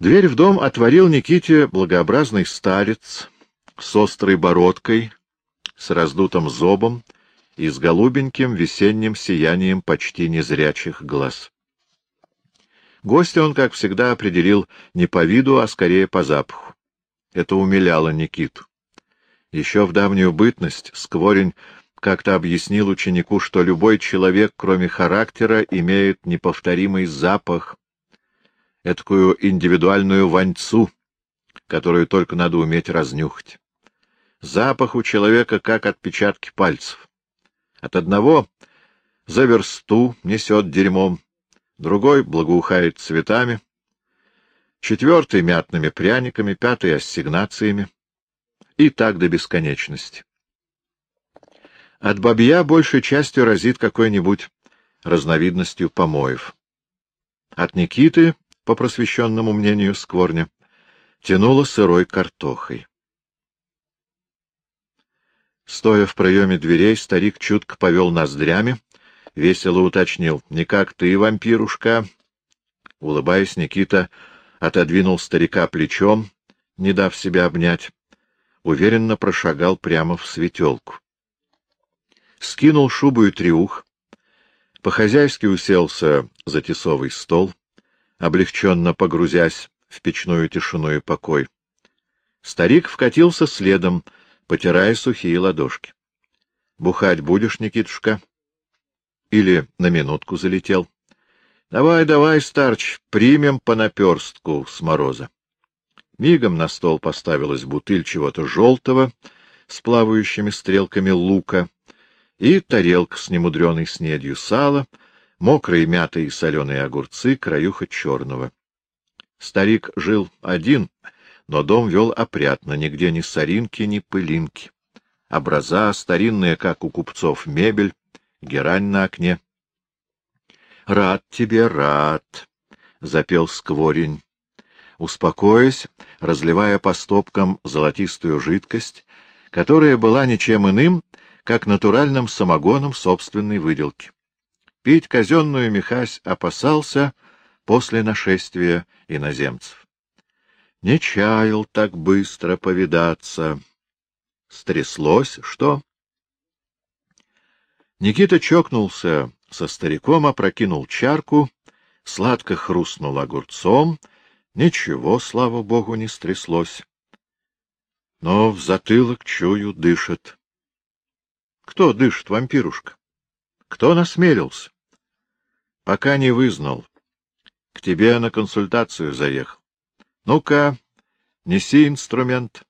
Дверь в дом отворил Никите благообразный старец с острой бородкой, с раздутым зобом и с голубеньким весенним сиянием почти незрячих глаз. Гостя он, как всегда, определил не по виду, а скорее по запаху. Это умиляло Никиту. Еще в давнюю бытность Скворень как-то объяснил ученику, что любой человек, кроме характера, имеет неповторимый запах, эткую индивидуальную воньцу, которую только надо уметь разнюхать. Запах у человека как отпечатки пальцев. От одного за версту несет дерьмом, другой благоухает цветами, четвертый — мятными пряниками, пятый — ассигнациями, и так до бесконечности. От бабья большей частью разит какой-нибудь разновидностью помоев. От Никиты, по просвещенному мнению Скворня, тянуло сырой картохой. Стоя в проеме дверей, старик чутко повел ноздрями, весело уточнил. — Не как ты, вампирушка. Улыбаясь, Никита отодвинул старика плечом, не дав себя обнять, уверенно прошагал прямо в светелку скинул шубу и триух, по-хозяйски уселся за тесовый стол, облегченно погрузясь в печную тишину и покой. Старик вкатился следом, потирая сухие ладошки. — Бухать будешь, Никитушка? Или на минутку залетел? — Давай, давай, старч, примем по наперстку с мороза. Мигом на стол поставилась бутыль чего-то желтого с плавающими стрелками лука, и тарелка с немудреной снедью сала, мокрые мятые соленые огурцы, краюха черного. Старик жил один, но дом вел опрятно, нигде ни соринки, ни пылинки. Образа старинные, как у купцов, мебель, герань на окне. — Рад тебе, рад, — запел скворень. Успокоясь, разливая по стопкам золотистую жидкость, которая была ничем иным, как натуральным самогоном собственной выделки. Пить казенную Михась опасался после нашествия иноземцев. Не чаял так быстро повидаться. Стряслось что? Никита чокнулся со стариком, опрокинул чарку, сладко хрустнул огурцом. Ничего, слава богу, не стряслось. Но в затылок, чую, дышит. Кто дышит, вампирушка? Кто насмелился? Пока не вызнал. К тебе на консультацию заехал. Ну-ка, неси инструмент.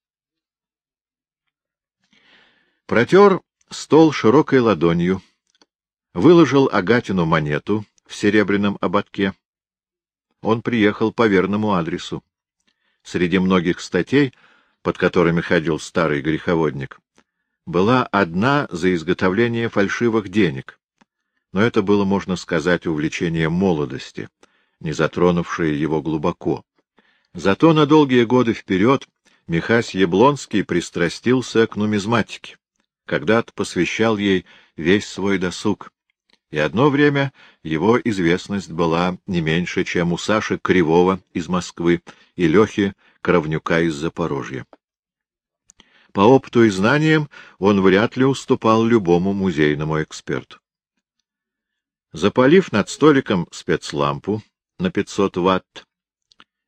Протер стол широкой ладонью, выложил Агатину монету в серебряном ободке. Он приехал по верному адресу. Среди многих статей, под которыми ходил старый греховодник, была одна за изготовление фальшивых денег, но это было, можно сказать, увлечение молодости, не затронувшее его глубоко. Зато на долгие годы вперед Михась Яблонский пристрастился к нумизматике, когда-то посвящал ей весь свой досуг, и одно время его известность была не меньше, чем у Саши Кривого из Москвы и Лехи Кровнюка из Запорожья. По опыту и знаниям он вряд ли уступал любому музейному эксперту. Запалив над столиком спецлампу на 500 ватт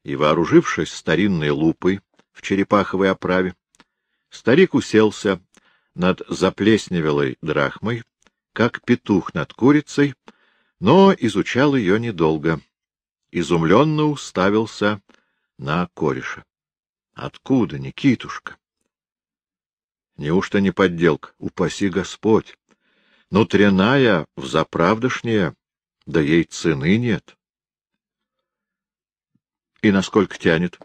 и вооружившись старинной лупой в черепаховой оправе, старик уселся над заплесневелой драхмой, как петух над курицей, но изучал ее недолго. Изумленно уставился на кореша. — Откуда, Никитушка? Неужто не подделка? Упаси Господь! Нутряная, взаправдышняя, да ей цены нет. И насколько тянет?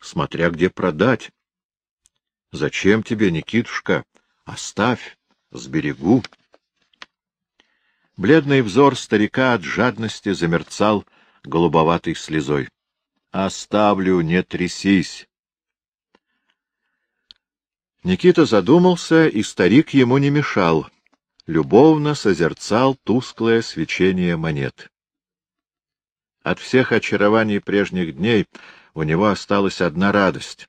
Смотря где продать. Зачем тебе, Никитушка? Оставь, сберегу. Бледный взор старика от жадности замерцал голубоватой слезой. — Оставлю, не трясись. Никита задумался, и старик ему не мешал, любовно созерцал тусклое свечение монет. От всех очарований прежних дней у него осталась одна радость.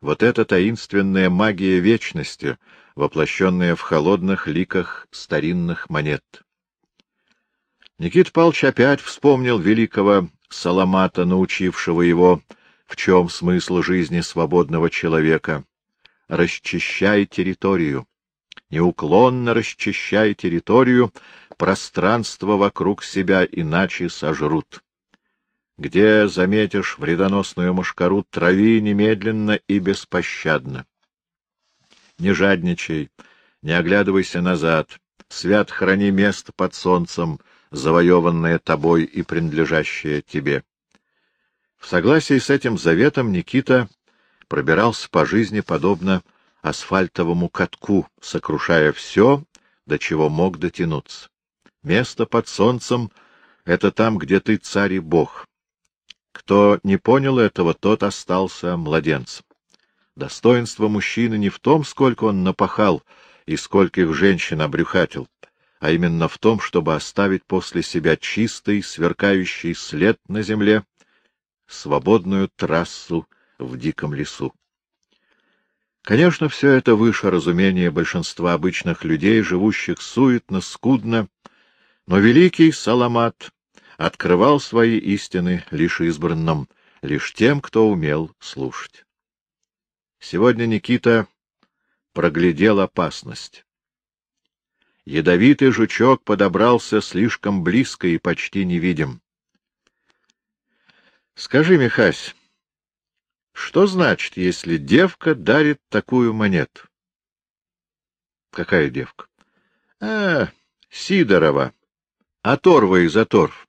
Вот эта таинственная магия вечности, воплощенная в холодных ликах старинных монет. Никит Павлович опять вспомнил великого Саламата, научившего его, в чем смысл жизни свободного человека. Расчищай территорию. Неуклонно расчищай территорию, пространство вокруг себя, иначе сожрут. Где заметишь вредоносную мошкару, трави немедленно и беспощадно. Не жадничай, не оглядывайся назад, свят храни место под солнцем, завоеванное тобой и принадлежащее тебе. В согласии с этим заветом Никита пробирался по жизни подобно асфальтовому катку, сокрушая все, до чего мог дотянуться. Место под солнцем — это там, где ты царь и бог. Кто не понял этого, тот остался младенцем. Достоинство мужчины не в том, сколько он напахал и скольких женщин обрюхатил, а именно в том, чтобы оставить после себя чистый, сверкающий след на земле, свободную трассу в диком лесу. Конечно, все это выше разумения большинства обычных людей, живущих суетно, скудно, но великий Саламат открывал свои истины лишь избранным, лишь тем, кто умел слушать. Сегодня Никита проглядел опасность. Ядовитый жучок подобрался слишком близко и почти невидим. — Скажи, Михась, что значит, если девка дарит такую монету? — Какая девка? — А, Сидорова. Оторва из Оторв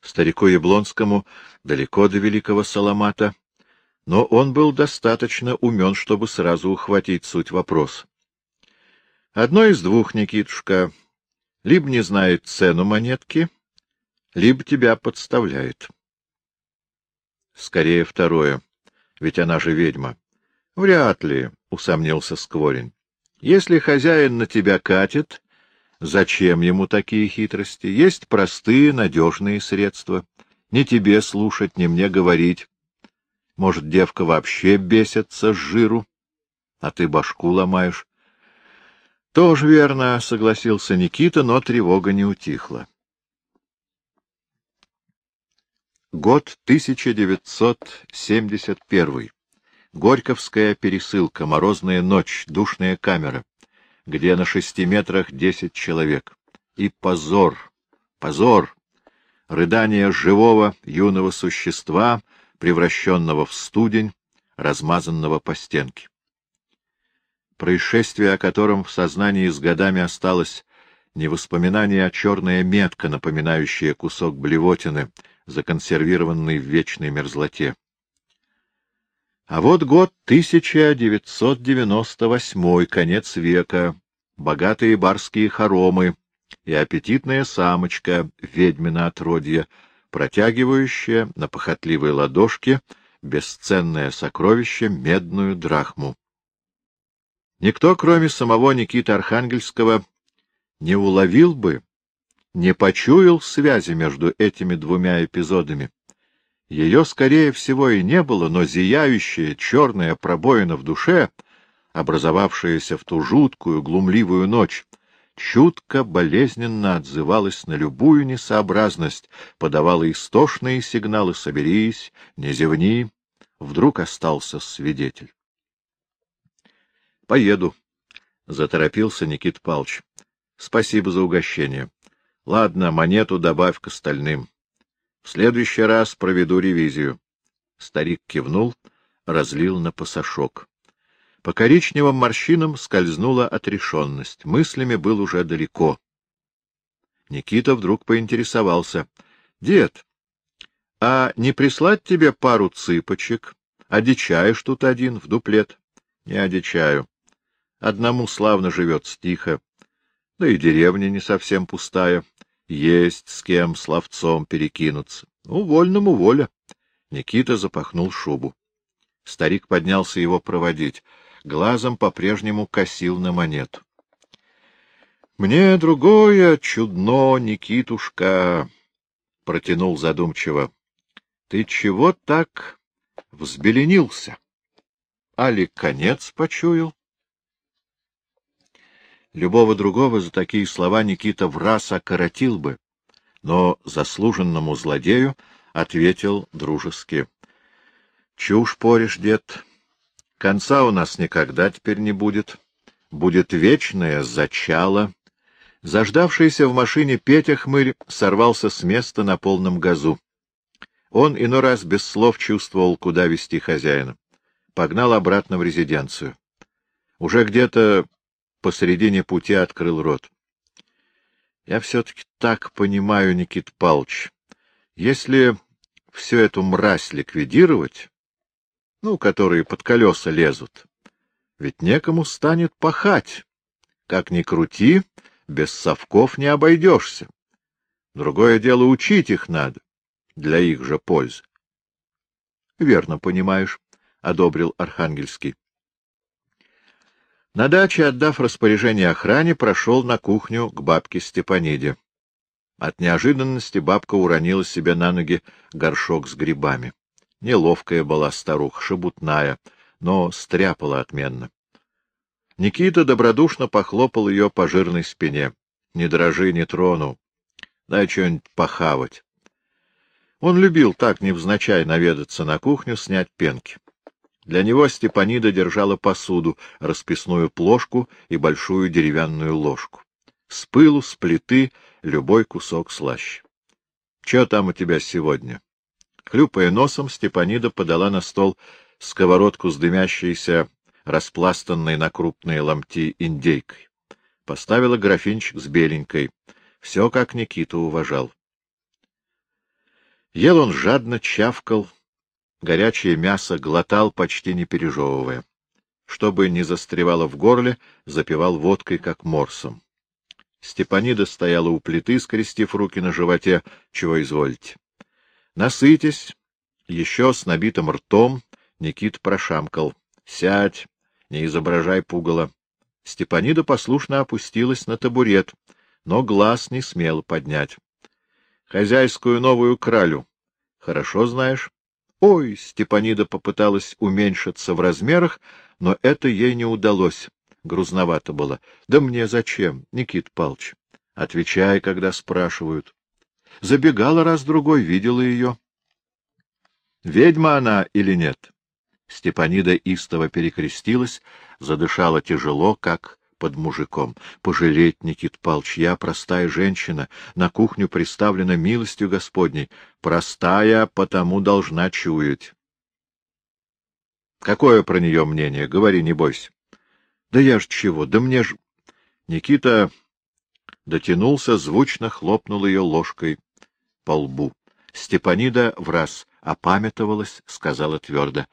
старику Яблонскому далеко до великого Саламата, но он был достаточно умен, чтобы сразу ухватить суть вопроса. Одно из двух, Никитушка, либо не знает цену монетки, либо тебя подставляет. Скорее второе, ведь она же ведьма. Вряд ли, — усомнился Скворень. Если хозяин на тебя катит, Зачем ему такие хитрости? Есть простые, надежные средства. Не тебе слушать, не мне говорить. Может, девка вообще бесится с жиру, а ты башку ломаешь. — Тоже верно, — согласился Никита, но тревога не утихла. Год 1971. Горьковская пересылка, морозная ночь, душная камера где на шести метрах десять человек. И позор, позор, рыдание живого юного существа, превращенного в студень, размазанного по стенке. Происшествие, о котором в сознании с годами осталось не воспоминание, а черная метка, напоминающая кусок блевотины, законсервированный в вечной мерзлоте. А вот год 1998, конец века, богатые барские хоромы и аппетитная самочка, ведьмина отродье, протягивающая на похотливой ладошке бесценное сокровище, медную драхму. Никто, кроме самого Никиты Архангельского, не уловил бы, не почуял связи между этими двумя эпизодами. Ее, скорее всего, и не было, но зияющая черная пробоина в душе, образовавшаяся в ту жуткую, глумливую ночь, чутко, болезненно отзывалась на любую несообразность, подавала истошные сигналы «соберись», «не зевни». Вдруг остался свидетель. — Поеду, — заторопился Никит Палч. — Спасибо за угощение. Ладно, монету добавь к остальным. В следующий раз проведу ревизию. Старик кивнул, разлил на пасашок. По коричневым морщинам скользнула отрешенность. Мыслями был уже далеко. Никита вдруг поинтересовался. — Дед, а не прислать тебе пару цыпочек? Одичаешь тут один, в дуплет? — Не одичаю. Одному славно живет тихо. Да и деревня не совсем пустая. Есть с кем словцом перекинуться. Ну, вольному воля. Никита запахнул шубу. Старик поднялся его проводить. Глазом по-прежнему косил на монету. — Мне другое чудно, Никитушка. — протянул задумчиво. — Ты чего так взбеленился? Али конец почуял? Любого другого за такие слова Никита в раз окоротил бы, но заслуженному злодею ответил дружески. — Чушь поришь, дед. Конца у нас никогда теперь не будет. Будет вечное зачало. Заждавшийся в машине Петя Хмырь сорвался с места на полном газу. Он иной раз без слов чувствовал, куда вести хозяина. Погнал обратно в резиденцию. Уже где-то посередине пути открыл рот. — Я все-таки так понимаю, Никит Палч, если всю эту мразь ликвидировать, ну, которые под колеса лезут, ведь некому станет пахать. Как ни крути, без совков не обойдешься. Другое дело, учить их надо, для их же пользы. — Верно понимаешь, — одобрил Архангельский. На даче, отдав распоряжение охране, прошел на кухню к бабке Степаниде. От неожиданности бабка уронила себе на ноги горшок с грибами. Неловкая была старуха, шебутная, но стряпала отменно. Никита добродушно похлопал ее по жирной спине. — Не дрожи, не трону. Дай что-нибудь похавать. Он любил так невзначай наведаться на кухню, снять пенки. Для него Степанида держала посуду, расписную плошку и большую деревянную ложку. С пылу, с плиты любой кусок слаще. — Че там у тебя сегодня? Хлюпая носом, Степанида подала на стол сковородку с дымящейся, распластанной на крупные ломти индейкой. Поставила графинчик с беленькой. Все, как Никита уважал. Ел он жадно, чавкал, горячее мясо глотал, почти не пережевывая. Чтобы не застревало в горле, запивал водкой, как морсом. Степанида стояла у плиты, скрестив руки на животе, чего изволите. Насытясь, еще с набитым ртом, Никит прошамкал. — Сядь, не изображай пугало. Степанида послушно опустилась на табурет, но глаз не смел поднять. — Хозяйскую новую кралю. Хорошо знаешь? Ой, Степанида попыталась уменьшиться в размерах, но это ей не удалось. Грузновато было. — Да мне зачем, Никит Палч? Отвечай, когда спрашивают. Забегала раз-другой, видела ее. Ведьма она или нет? Степанида истово перекрестилась, задышала тяжело, как под мужиком. Пожалеть, Никит Палч, я простая женщина, на кухню приставлена милостью Господней. Простая, потому должна чуять. Какое про нее мнение? Говори, не бойся. Да я ж чего, да мне ж... Никита дотянулся, звучно хлопнул ее ложкой по лбу. Степанида в раз опамятовалась, сказала твердо.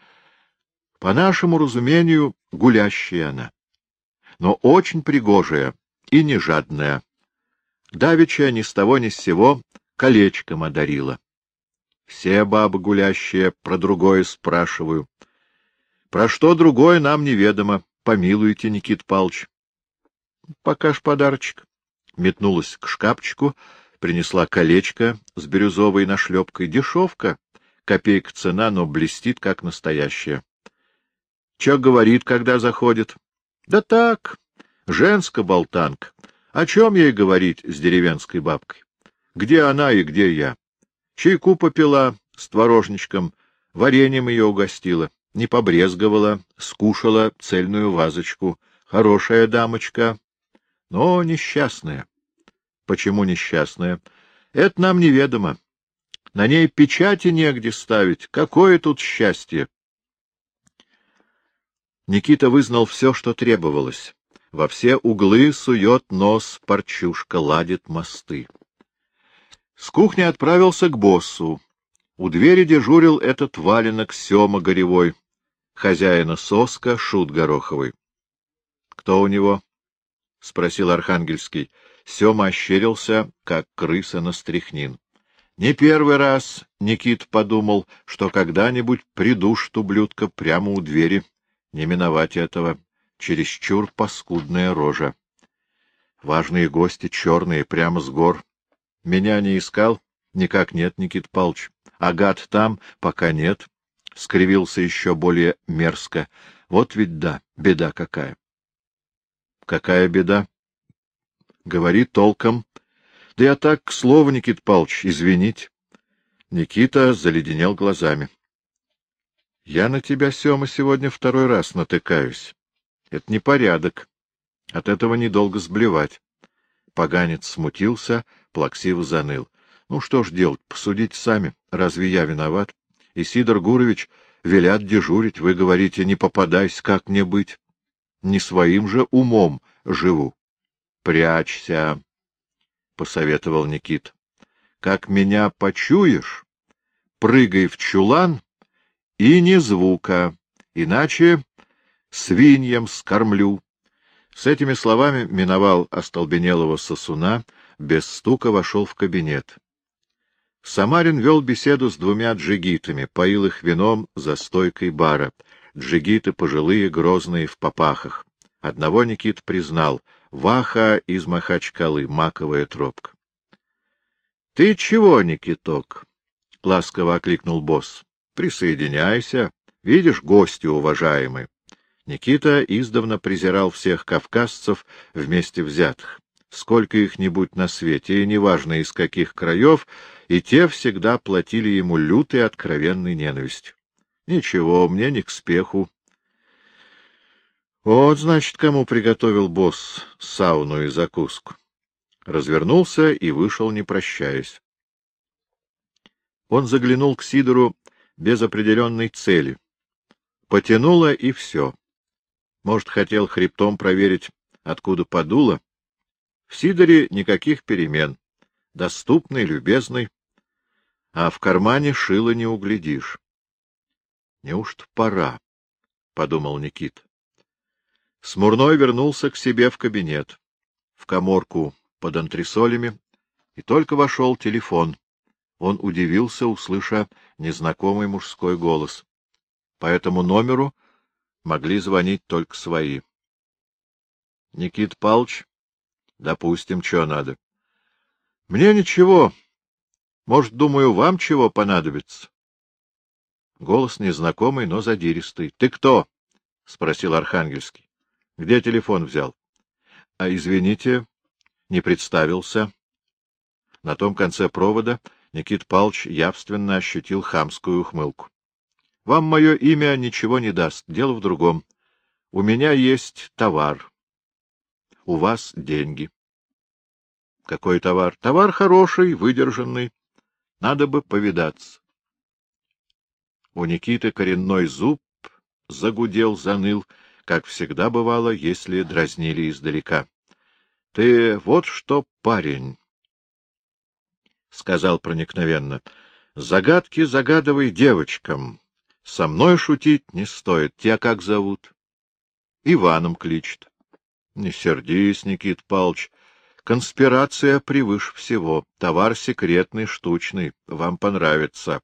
— По нашему разумению, гулящая она, но очень пригожая и не жадная. Давича ни с того ни с сего колечком одарила. Все бабы гулящие про другое спрашиваю. Про что другое нам неведомо. Помилуйте, Никит Палч. Пока ж подарочек. Метнулась к шкафчику, принесла колечко с бирюзовой нашлепкой. Дешевка, копейка цена, но блестит, как настоящая. Че говорит, когда заходит? Да так, женская болтанка. О чем ей говорить с деревенской бабкой? Где она и где я? Чайку попила с творожничком, вареньем ее угостила, не побрезговала, скушала цельную вазочку. Хорошая дамочка, но несчастная. Почему несчастная? Это нам неведомо. На ней печати негде ставить. Какое тут счастье! Никита вызнал все, что требовалось. Во все углы сует нос парчушка, ладит мосты. С кухни отправился к боссу. У двери дежурил этот валенок Сема Горевой, хозяина соска Шут Гороховый. — Кто у него? — спросил Архангельский. Сема ощерился, как крыса на стряхнин. Не первый раз Никит подумал, что когда-нибудь придушит ублюдка прямо у двери. Не миновать этого. Чересчур паскудная рожа. Важные гости, черные, прямо с гор. Меня не искал? — Никак нет, Никит Палч. Агат там? Пока нет. Скривился еще более мерзко. Вот ведь да, беда какая. — Какая беда? — Говори толком. — Да я так, к слову, Никит Палч, извините. Никита заледенел глазами. — Я на тебя, Сема, сегодня второй раз натыкаюсь. Это непорядок. От этого недолго сблевать. Поганец смутился, плаксиво заныл. Ну что ж делать, посудите сами. Разве я виноват? И Сидор Гурович велят дежурить. Вы говорите, не попадайся, как мне быть? Не своим же умом живу. Прячься, — посоветовал Никит. Как меня почуешь, прыгай в чулан и не звука, иначе свиньям скормлю. С этими словами миновал остолбенелого сосуна, без стука вошел в кабинет. Самарин вел беседу с двумя джигитами, поил их вином за стойкой бара. Джигиты пожилые, грозные, в попахах. Одного Никит признал — Ваха из Махачкалы, маковая тропка. — Ты чего, Никиток? — ласково окликнул босс. — Присоединяйся. Видишь, гости уважаемые. Никита издавна презирал всех кавказцев вместе взятых. Сколько их-нибудь на свете, и неважно из каких краев, и те всегда платили ему лютой откровенной ненавистью. Ничего, мне не к спеху. Вот, значит, кому приготовил босс сауну и закуску. Развернулся и вышел, не прощаясь. Он заглянул к Сидору без определенной цели. Потянуло, и все. Может, хотел хребтом проверить, откуда подуло? В Сидоре никаких перемен. Доступный, любезный. А в кармане шило не углядишь. Неужто пора? — подумал Никит. Смурной вернулся к себе в кабинет, в коморку под антресолями, и только вошел телефон. Он удивился, услыша незнакомый мужской голос. По этому номеру могли звонить только свои. — Никит Палч, допустим, что надо. — Мне ничего. Может, думаю, вам чего понадобится? Голос незнакомый, но задиристый. — Ты кто? — спросил Архангельский. — Где телефон взял? — А, извините, не представился. На том конце провода Никит Палч явственно ощутил хамскую ухмылку. Вам мое имя ничего не даст, дело в другом. У меня есть товар. У вас деньги. Какой товар? Товар хороший, выдержанный. Надо бы повидаться. У Никиты коренной зуб загудел, заныл, как всегда бывало, если дразнили издалека. — Ты вот что, парень, — сказал проникновенно, — загадки загадывай девочкам, со мной шутить не стоит. Тебя как зовут? Иваном кличет. Не сердись, Никит Палч. Конспирация превыше всего. Товар секретный, штучный. Вам понравится.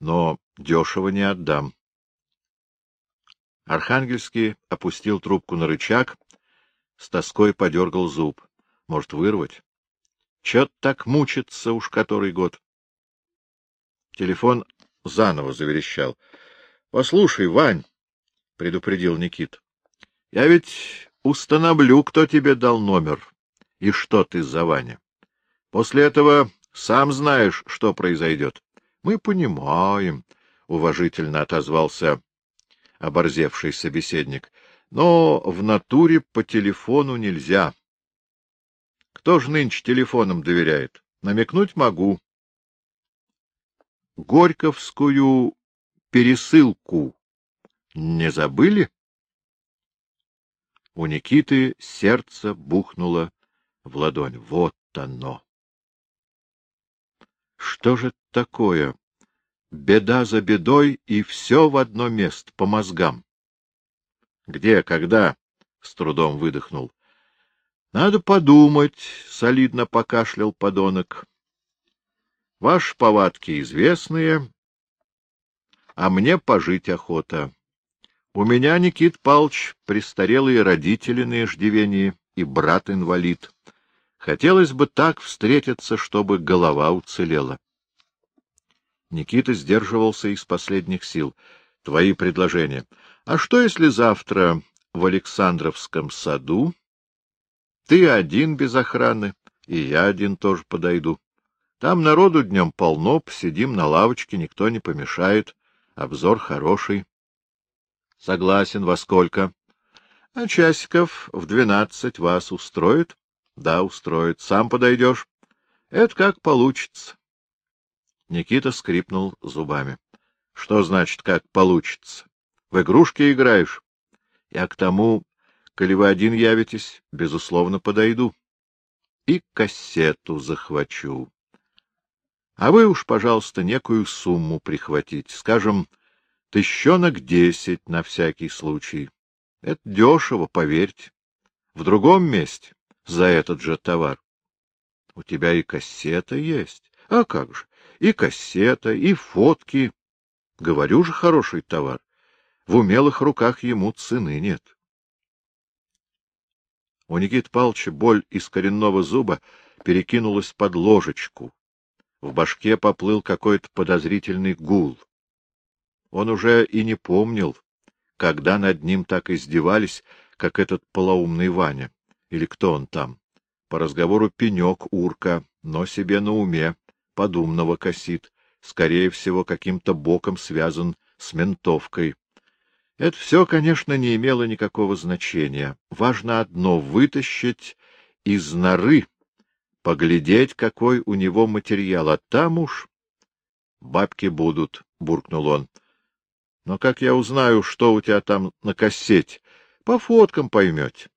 Но дешево не отдам. Архангельский опустил трубку на рычаг, с тоской подергал зуб. Может, вырвать? Чё так мучится уж который год? Телефон заново заверещал. — Послушай, Вань, — предупредил Никит, — я ведь установлю, кто тебе дал номер и что ты за Ваня. После этого сам знаешь, что произойдет. — Мы понимаем, — уважительно отозвался оборзевший собеседник, — но в натуре по телефону нельзя. Кто ж нынче телефоном доверяет? Намекнуть могу. Горьковскую пересылку не забыли? У Никиты сердце бухнуло в ладонь. Вот оно! Что же такое? Беда за бедой, и все в одно место, по мозгам. Где, когда? — с трудом выдохнул. — Надо подумать, — солидно покашлял подонок. — Ваши повадки известные, а мне пожить охота. У меня, Никит Палч, престарелые родители на иждивении и брат-инвалид. Хотелось бы так встретиться, чтобы голова уцелела. Никита сдерживался из последних сил. — Твои предложения. А что, если завтра в Александровском саду ты один без охраны, и я один тоже подойду? Там народу днем полно, посидим на лавочке, никто не помешает. Обзор хороший. — Согласен. Во сколько? — А часиков в двенадцать вас устроит? — Да, устроит. Сам подойдешь? — Это как получится. Никита скрипнул зубами. — Что значит, как получится? В игрушки играешь? Я к тому, коли вы один явитесь, безусловно, подойду. И кассету захвачу. А вы уж, пожалуйста, некую сумму прихватите, скажем, тыщенок десять на всякий случай. Это дешево, поверьте. В другом месте за этот же товар. У тебя и кассета есть. А как же? И кассета, и фотки. Говорю же, хороший товар. В умелых руках ему цены нет. У Никиты Павловича боль из коренного зуба перекинулась под ложечку. В башке поплыл какой-то подозрительный гул. Он уже и не помнил, когда над ним так издевались, как этот полоумный Ваня, или кто он там. По разговору пенек, урка, но себе на уме, подумного косит, скорее всего, каким-то боком связан с ментовкой. Это все, конечно, не имело никакого значения. Важно одно — вытащить из норы, поглядеть, какой у него материал, а там уж... — Бабки будут, — буркнул он. — Но как я узнаю, что у тебя там на кассете? По фоткам поймете.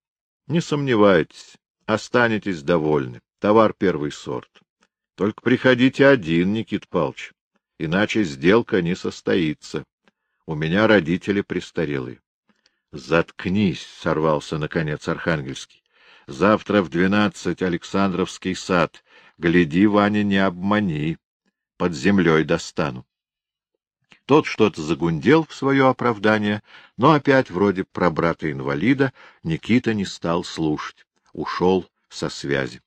Не сомневайтесь, останетесь довольны. Товар первый сорт. Только приходите один, Никит Павлович, иначе сделка не состоится. У меня родители престарелые. — Заткнись, — сорвался, наконец, Архангельский. — Завтра в двенадцать Александровский сад. Гляди, Ваня, не обмани. Под землей достану. Тот что-то загундел в свое оправдание, но опять, вроде про брата-инвалида, Никита не стал слушать. Ушел со связи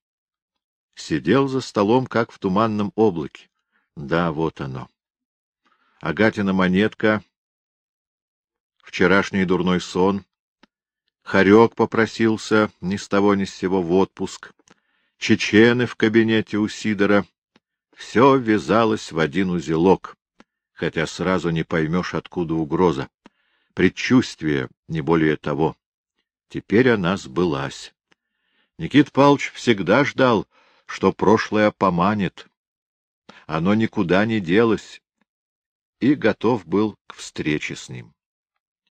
сидел за столом, как в туманном облаке. Да, вот оно. Агатина монетка, вчерашний дурной сон, Харек попросился ни с того ни с сего в отпуск, чечены в кабинете у Сидора. Все вязалось в один узелок, хотя сразу не поймешь, откуда угроза. Предчувствие, не более того. Теперь она сбылась. Никит Павлович всегда ждал, что прошлое поманит. Оно никуда не делось, и готов был к встрече с ним.